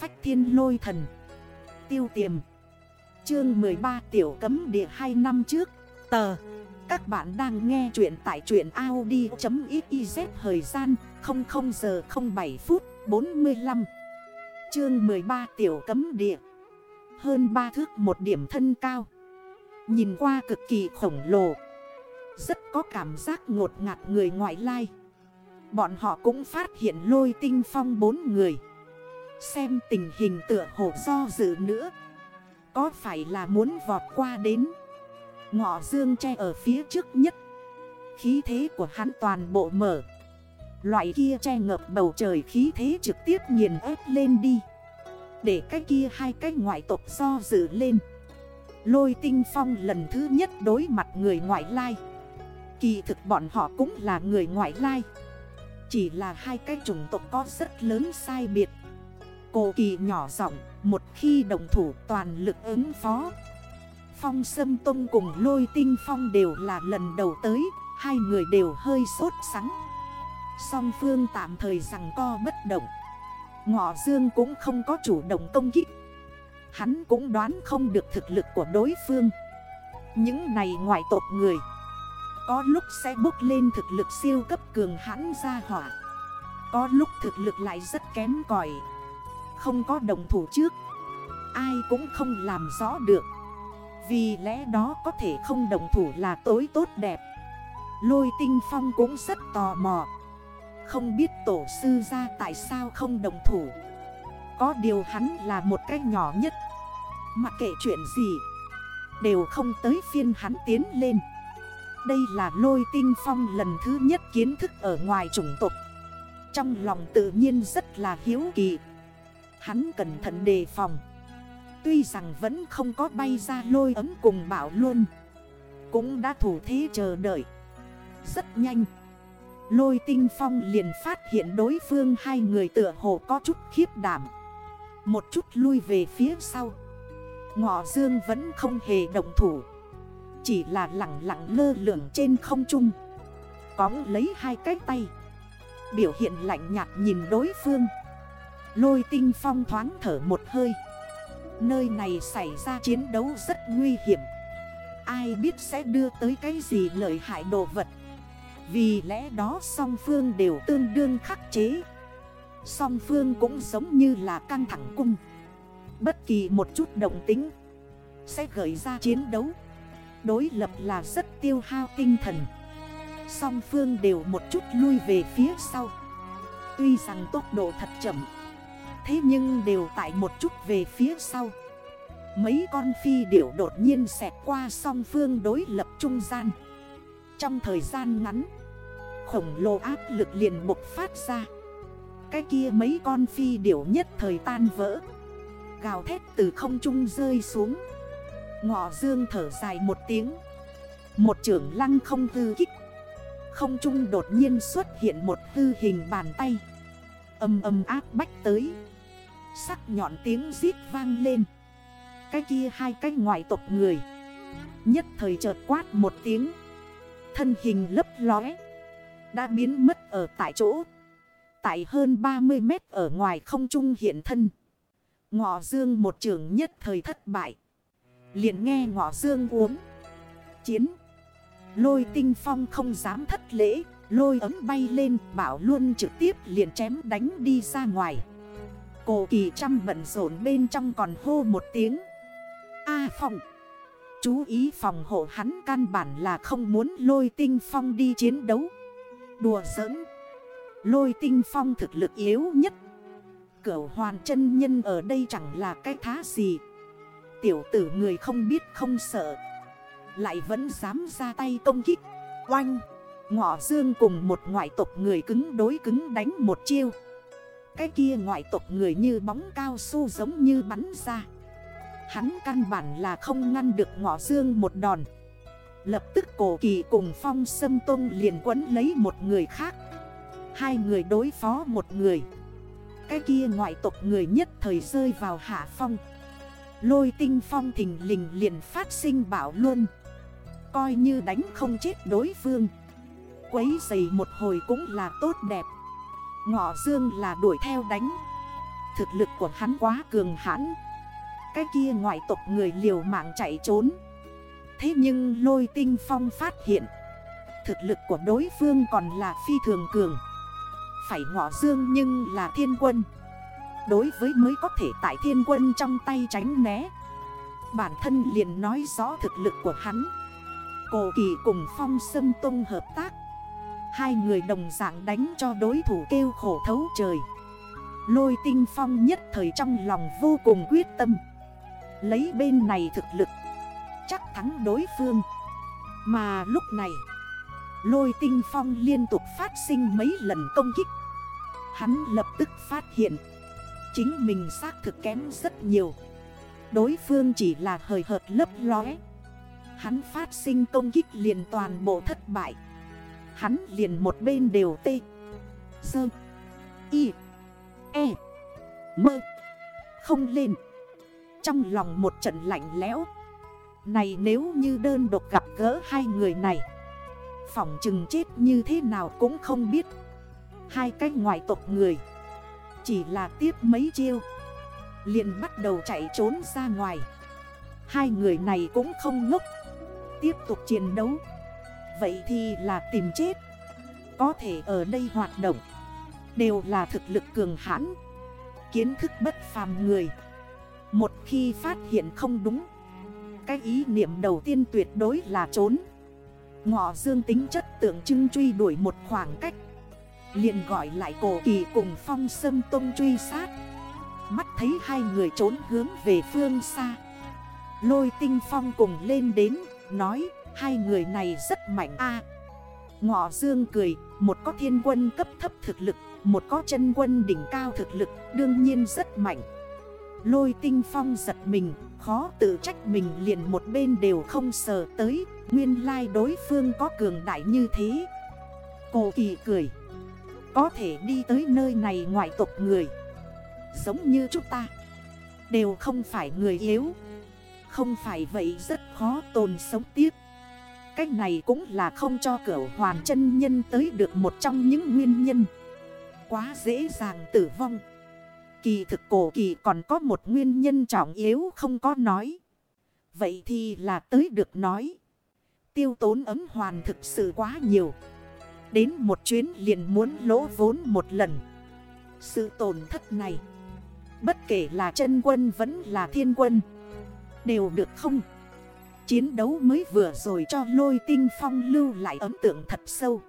phách thiên lôi thần. Tiêu tiềm. Chương 13 tiểu cấm địa 2 năm trước. Tờ. Các bạn đang nghe chuyện tại truyện Audi.xyz Thời gian 00 giờ 07 phút 45 Chương 13 tiểu cấm địa. Hơn 3 thước một điểm thân cao. Nhìn qua cực kỳ khổng lồ. Rất có cảm giác ngột ngạt người ngoại lai. Bọn họ cũng phát hiện lôi tinh phong bốn người. Xem tình hình tựa hồ do dự nữa. Có phải là muốn vọt qua đến? Ngọ dương che ở phía trước nhất. Khí thế của hắn toàn bộ mở. Loại kia che ngập bầu trời khí thế trực tiếp nghiền ép lên đi. Để cái kia hai cái ngoại tộc do dự lên. Lôi tinh phong lần thứ nhất đối mặt người ngoại lai. Kỳ thực bọn họ cũng là người ngoại lai. Chỉ là hai cái chủng tộc có rất lớn sai biệt. Cô kỳ nhỏ giọng, Một khi đồng thủ toàn lực ứng phó. Phong Sâm Tông cùng Lôi Tinh Phong đều là lần đầu tới, Hai người đều hơi sốt sắng. Song phương tạm thời rằng co bất động. Ngọ Dương cũng không có chủ động công kích. Hắn cũng đoán không được thực lực của đối phương. Những này ngoại tộc người, Có lúc sẽ bốc lên thực lực siêu cấp cường hãn ra hỏa. Có lúc thực lực lại rất kém cỏi. Không có đồng thủ trước. Ai cũng không làm rõ được. Vì lẽ đó có thể không đồng thủ là tối tốt đẹp. Lôi tinh phong cũng rất tò mò. Không biết tổ sư ra tại sao không đồng thủ. Có điều hắn là một cái nhỏ nhất. Mặc kệ chuyện gì, Đều không tới phiên hắn tiến lên. Đây là lôi tinh phong lần thứ nhất kiến thức ở ngoài chủng tộc. Trong lòng tự nhiên rất là hiếu kỳ. Hắn cẩn thận đề phòng. Tuy rằng vẫn không có bay ra lôi ấm cùng bảo luôn. Cũng đã thủ thế chờ đợi. Rất nhanh. Lôi tinh phong liền phát hiện đối phương hai người tựa hồ có chút khiếp đảm. Một chút lui về phía sau. Ngọ dương vẫn không hề động thủ. Chỉ là lặng lặng lơ lửng trên không trung. Cóng lấy hai cái tay. Biểu hiện lạnh nhạt nhìn đối phương. Lôi tinh phong thoáng thở một hơi. Nơi này xảy ra chiến đấu rất nguy hiểm. Ai biết sẽ đưa tới cái gì lợi hại đồ vật. Vì lẽ đó song phương đều tương đương khắc chế. Song phương cũng giống như là căng thẳng cung. Bất kỳ một chút động tính Sẽ gợi ra chiến đấu. Đối lập là rất tiêu hao tinh thần. Song phương đều một chút lui về phía sau. Tuy rằng tốc độ thật chậm Thế nhưng đều tại một chút về phía sau. Mấy con phi điểu đột nhiên xẹt qua song phương đối lập trung gian. Trong thời gian ngắn, Khổng lồ áp lực liền bộc phát ra. Cái kia mấy con phi điểu nhất thời tan vỡ, Gào thét từ không trung rơi xuống. Ngọ dương thở dài một tiếng. Một trưởng lăng không tư kích. Không trung đột nhiên xuất hiện một hư hình bàn tay. Âm âm áp bách tới. Sắc nhọn tiếng giít vang lên. Cái kia hai cái ngoại tộc người. Nhất thời chợt quát một tiếng. Thân hình lấp lóe. Đã biến mất ở tại chỗ. Tại hơn 30 mét ở ngoài không trung hiện thân. Ngọ dương một trường nhất thời thất bại. Liền nghe ngọ dương uống. Chiến. Lôi tinh phong không dám thất lễ. Lôi ấm bay lên bảo luôn trực tiếp liền chém đánh đi ra ngoài. Cổ kỳ trăm bận rộn bên trong còn hô một tiếng. A phòng Chú ý phòng hộ hắn căn bản là không muốn lôi tinh phong đi chiến đấu. Đùa giỡn, Lôi tinh phong thực lực yếu nhất. Cửu hoàn chân nhân ở đây chẳng là cái thá gì. Tiểu tử người không biết không sợ, Lại vẫn dám ra tay công kích. Oanh, Ngọ dương cùng một ngoại tộc người cứng đối cứng đánh một chiêu. Cái kia ngoại tộc người như bóng cao su giống như bắn ra. Hắn căn bản là không ngăn được ngọ dương một đòn. Lập tức cổ kỳ cùng phong sâm tôn liền quấn lấy một người khác. Hai người đối phó một người. Cái kia ngoại tộc người nhất thời rơi vào hạ phong. Lôi tinh phong thình lình liền phát sinh bảo luôn Coi như đánh không chết đối phương. Quấy dày một hồi cũng là tốt đẹp. Ngọ dương là đuổi theo đánh. Thực lực của hắn quá cường hãn. Cái kia ngoại tộc người liều mạng chạy trốn. Thế nhưng lôi tinh phong phát hiện, Thực lực của đối phương còn là phi thường cường. Phải ngọ dương nhưng là thiên quân. Đối với mới có thể tại thiên quân trong tay tránh né. Bản thân liền nói rõ thực lực của hắn. Cổ kỳ cùng phong sâm tung hợp tác. Hai người đồng dạng đánh cho đối thủ kêu khổ thấu trời. Lôi tinh phong nhất thời trong lòng vô cùng quyết tâm. Lấy bên này thực lực. Chắc thắng đối phương. Mà lúc này, Lôi tinh phong liên tục phát sinh mấy lần công kích. Hắn lập tức phát hiện, Chính mình xác thực kém rất nhiều. Đối phương chỉ là hời hợt lấp lóe. Hắn phát sinh công kích liền toàn bộ thất bại. Hắn liền một bên đều tê. Sơ. Y. E. Mơ Không lên. Trong lòng một trận lạnh lẽo. Này nếu như đơn độc gặp gỡ hai người này, Phỏng chừng chết như thế nào cũng không biết. Hai cái ngoại tộc người, Chỉ là tiếp mấy chiêu, liền bắt đầu chạy trốn ra ngoài. Hai người này cũng không ngốc, Tiếp tục chiến đấu. Vậy thì là tìm chết. Có thể ở đây hoạt động Đều là thực lực cường hãn, Kiến thức bất phàm người. Một khi phát hiện không đúng, Cái ý niệm đầu tiên tuyệt đối là trốn. Ngọ dương tính chất tượng trưng truy đuổi một khoảng cách, liền gọi lại cổ kỳ cùng phong sâm tông truy sát. Mắt thấy hai người trốn hướng về phương xa, Lôi tinh phong cùng lên đến, Nói hai người này rất mạnh a. Ngọ dương cười, Một có thiên quân cấp thấp thực lực, Một có chân quân đỉnh cao thực lực, Đương nhiên rất mạnh. Lôi tinh phong giật mình, Khó tự trách mình liền một bên đều không sờ tới, Nguyên lai đối phương có cường đại như thế. Cô kỳ cười, Có thể đi tới nơi này ngoại tộc người, Giống như chúng ta, Đều không phải người yếu. Không phải vậy rất khó tồn sống tiếp. Cách này cũng là không cho cửa hoàn chân nhân tới được một trong những nguyên nhân. Quá dễ dàng tử vong. Kỳ thực cổ kỳ còn có một nguyên nhân trọng yếu không có nói. Vậy thì là tới được nói. Tiêu tốn ấm hoàn thực sự quá nhiều. Đến một chuyến liền muốn lỗ vốn một lần. Sự tổn thất này, Bất kể là chân quân vẫn là thiên quân, Đều được không? Chiến đấu mới vừa rồi cho lôi tinh phong lưu lại ấn tượng thật sâu.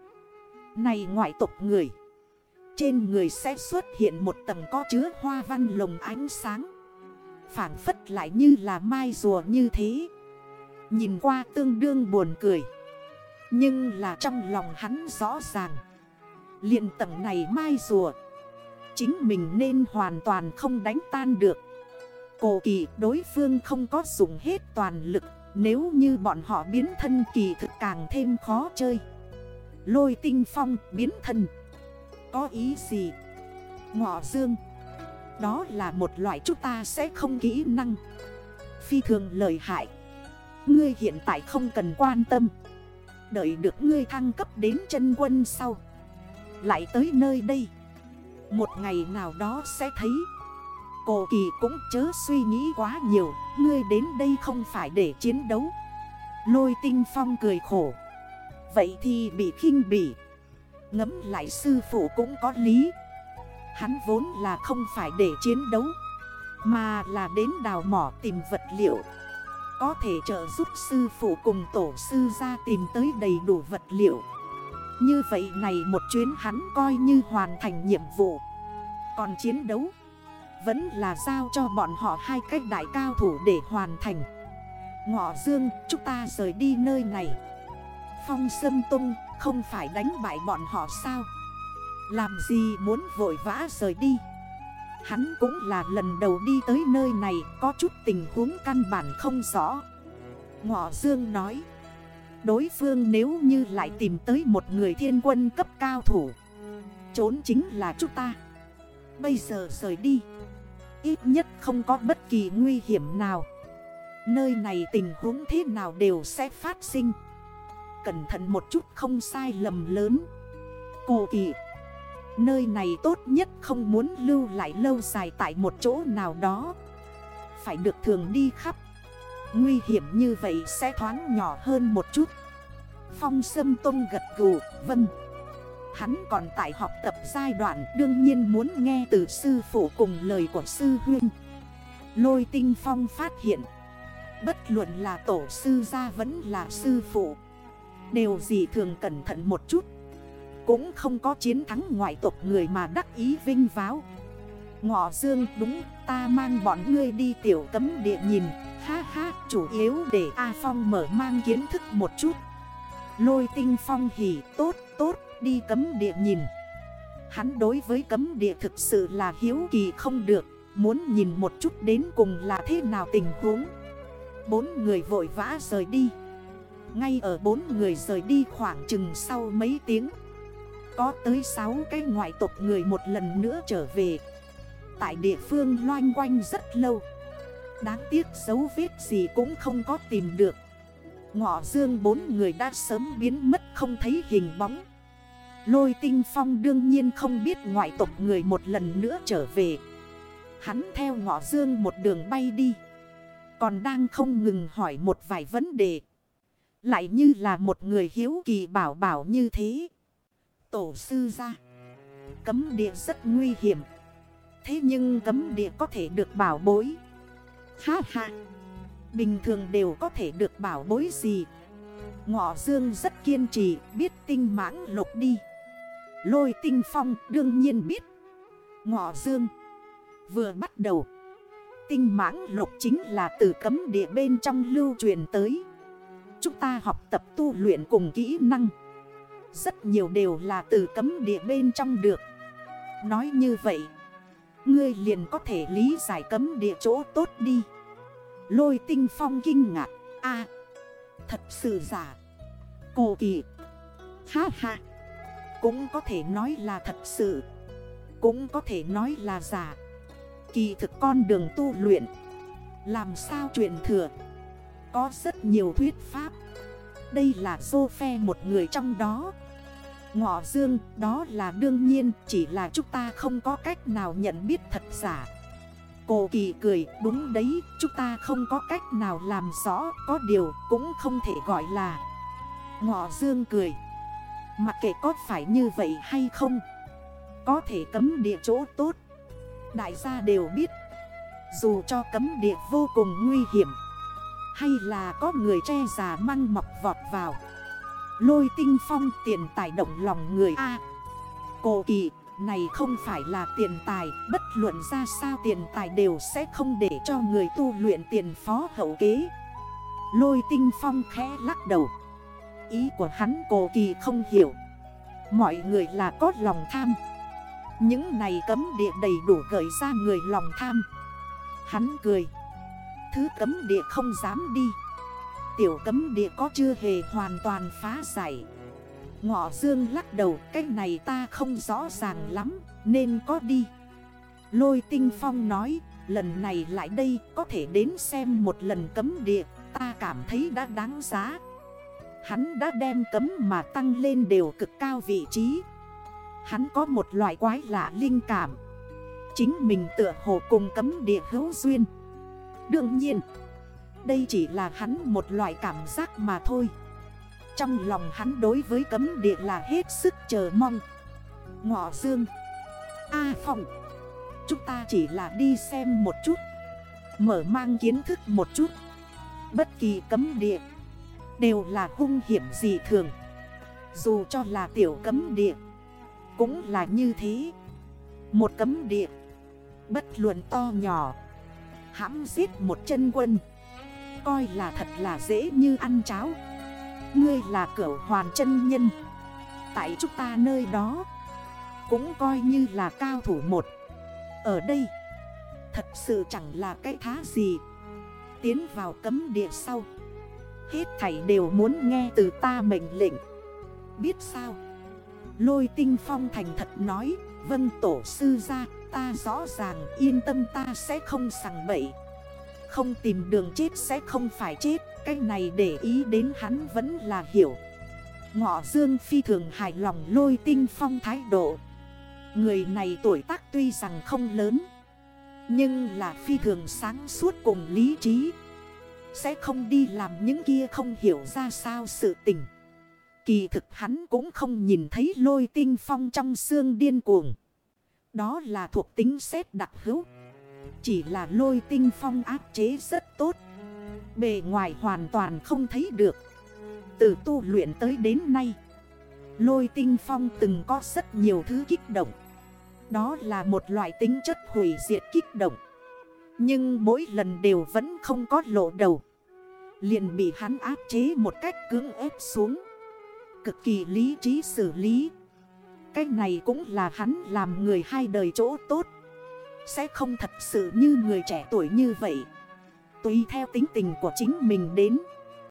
Này ngoại tộc người, Trên người sẽ xuất hiện một tầng có chứa hoa văn lồng ánh sáng. Phản phất lại như là mai rùa như thế. Nhìn qua tương đương buồn cười. Nhưng là trong lòng hắn rõ ràng, liền tầng này mai rùa, Chính mình nên hoàn toàn không đánh tan được. Cổ kỳ đối phương không có dùng hết toàn lực. Nếu như bọn họ biến thân kỳ thực càng thêm khó chơi. Lôi tinh phong biến thân. Có ý gì? Ngọ dương. Đó là một loại chúng ta sẽ không kỹ năng. Phi thường lợi hại. Ngươi hiện tại không cần quan tâm. Đợi được ngươi thăng cấp đến chân quân sau. Lại tới nơi đây. Một ngày nào đó sẽ thấy. Cổ kỳ cũng chớ suy nghĩ quá nhiều, Ngươi đến đây không phải để chiến đấu. Lôi tinh phong cười khổ. Vậy thì bị khinh bỉ. Ngấm lại sư phụ cũng có lý. Hắn vốn là không phải để chiến đấu, Mà là đến đào mỏ tìm vật liệu. Có thể trợ giúp sư phụ cùng tổ sư ra tìm tới đầy đủ vật liệu. Như vậy này một chuyến hắn coi như hoàn thành nhiệm vụ. Còn chiến đấu vẫn là giao cho bọn họ hai cách đại cao thủ để hoàn thành. Ngọ Dương, chúng ta rời đi nơi này. Phong Sâm Tung không phải đánh bại bọn họ sao? Làm gì muốn vội vã rời đi? Hắn cũng là lần đầu đi tới nơi này, Có chút tình huống căn bản không rõ. Ngọ Dương nói, Đối phương nếu như lại tìm tới một người thiên quân cấp cao thủ, Trốn chính là chúng ta. Bây giờ rời đi. Ít nhất không có bất kỳ nguy hiểm nào. Nơi này tình huống thế nào đều sẽ phát sinh. Cẩn thận một chút không sai lầm lớn. Cô kỳ Nơi này tốt nhất không muốn lưu lại lâu dài tại một chỗ nào đó. Phải được thường đi khắp. Nguy hiểm như vậy sẽ thoáng nhỏ hơn một chút. Phong Sâm Tông gật gù, vâng. Hắn còn tại học tập giai đoạn đương nhiên muốn nghe từ sư phụ cùng lời của sư huyên Lôi tinh phong phát hiện, Bất luận là tổ sư gia vẫn là sư phụ, Đều gì thường cẩn thận một chút. Cũng không có chiến thắng ngoại tộc người mà đắc ý vinh váo. Ngọ dương, đúng, ta mang bọn ngươi đi tiểu tấm địa nhìn. Ha ha, chủ yếu để A Phong mở mang kiến thức một chút. Lôi tinh phong hỉ, tốt tốt đi cấm địa nhìn. Hắn đối với cấm địa thực sự là hiếu kỳ không được, Muốn nhìn một chút đến cùng là thế nào tình huống. Bốn người vội vã rời đi. Ngay ở bốn người rời đi khoảng chừng sau mấy tiếng, Có tới 6 cái ngoại tộc người một lần nữa trở về. Tại địa phương loanh quanh rất lâu. Đáng tiếc dấu vết gì cũng không có tìm được. Ngọ dương bốn người đã sớm biến mất không thấy hình bóng. Lôi tinh phong đương nhiên không biết ngoại tộc người một lần nữa trở về. Hắn theo ngọ dương một đường bay đi. Còn đang không ngừng hỏi một vài vấn đề. Lại như là một người hiếu kỳ bảo bảo như thế. Tổ sư ra, Cấm địa rất nguy hiểm. Thế nhưng cấm địa có thể được bảo bối. Ha ha, Bình thường đều có thể được bảo bối gì? Ngọ Dương rất kiên trì, biết tinh mãng lục đi. Lôi tinh phong, đương nhiên biết. Ngọ Dương, Vừa bắt đầu. Tinh mãng lục chính là từ cấm địa bên trong lưu truyền tới. Chúng ta học tập tu luyện cùng kỹ năng. Rất nhiều đều là từ cấm địa bên trong được. Nói như vậy, Ngươi liền có thể lý giải cấm địa chỗ tốt đi. Lôi tinh phong kinh ngạc. A, thật sự giả. Cô kỳ Ha ha. Cũng có thể nói là thật sự. Cũng có thể nói là giả. Kỳ thực con đường tu luyện, Làm sao truyền thừa? Có rất nhiều thuyết pháp. Đây là dô phe một người trong đó. Ngọ dương, đó là đương nhiên, Chỉ là chúng ta không có cách nào nhận biết thật giả. Cô kỳ cười, đúng đấy, Chúng ta không có cách nào làm rõ, Có điều cũng không thể gọi là. Ngọ dương cười Mặc kệ có phải như vậy hay không, Có thể cấm địa chỗ tốt, Đại gia đều biết. Dù cho cấm địa vô cùng nguy hiểm, Hay là có người che già măng mọc vọt vào, Lôi tinh phong tiền tài động lòng người A. Cổ kỳ này không phải là tiền tài, Bất luận ra sao tiền tài đều sẽ không để cho người tu luyện tiền phó hậu kế. Lôi tinh phong khẽ lắc đầu. Ý của hắn cổ kỳ không hiểu. Mọi người là có lòng tham. Những này cấm địa đầy đủ gợi ra người lòng tham. Hắn cười. Thứ cấm địa không dám đi. Tiểu cấm địa có chưa hề hoàn toàn phá giải. Ngọ dương lắc đầu, Cái này ta không rõ ràng lắm, Nên có đi. Lôi tinh phong nói, Lần này lại đây, có thể đến xem một lần cấm địa, Ta cảm thấy đã đáng giá. Hắn đã đem cấm mà tăng lên đều cực cao vị trí. Hắn có một loại quái lạ linh cảm. Chính mình tựa hồ cùng cấm địa hữu duyên. Đương nhiên Đây chỉ là hắn một loại cảm giác mà thôi. Trong lòng hắn đối với cấm địa là hết sức chờ mong. Ngọ dương A à, phòng Chúng ta chỉ là đi xem một chút. Mở mang kiến thức một chút. Bất kỳ cấm địa Đều là hung hiểm dị thường. Dù cho là tiểu cấm địa, Cũng là như thế. Một cấm địa, Bất luận to nhỏ, Hãm giết một chân quân, Coi là thật là dễ như ăn cháo. Ngươi là cửu hoàn chân nhân, Tại chúng ta nơi đó, Cũng coi như là cao thủ một. Ở đây, Thật sự chẳng là cái thá gì. Tiến vào cấm địa sau. Hết thảy đều muốn nghe từ ta mệnh lệnh. Biết sao? Lôi tinh phong thành thật nói vân tổ sư ra Ta rõ ràng yên tâm, ta sẽ không sằng bậy. Không tìm đường chết sẽ không phải chết, Cái này để ý đến hắn vẫn là hiểu. Ngọ dương phi thường hài lòng lôi tinh phong thái độ. Người này tuổi tác tuy rằng không lớn, Nhưng là phi thường sáng suốt cùng lý trí. Sẽ không đi làm những kia không hiểu ra sao sự tình. Kỳ thực hắn cũng không nhìn thấy lôi tinh phong trong xương điên cuồng. Đó là thuộc tính xét đặc hữu. Chỉ là lôi tinh phong áp chế rất tốt. Bề ngoài hoàn toàn không thấy được. Từ tu luyện tới đến nay, Lôi tinh phong từng có rất nhiều thứ kích động. Đó là một loại tính chất hủy diệt kích động. Nhưng mỗi lần đều vẫn không có lộ đầu. Liền bị hắn áp chế một cách cưỡng ép xuống. Cực kỳ lý trí xử lý. Cái này cũng là hắn làm người hai đời chỗ tốt. Sẽ không thật sự như người trẻ tuổi như vậy. Tùy theo tính tình của chính mình đến.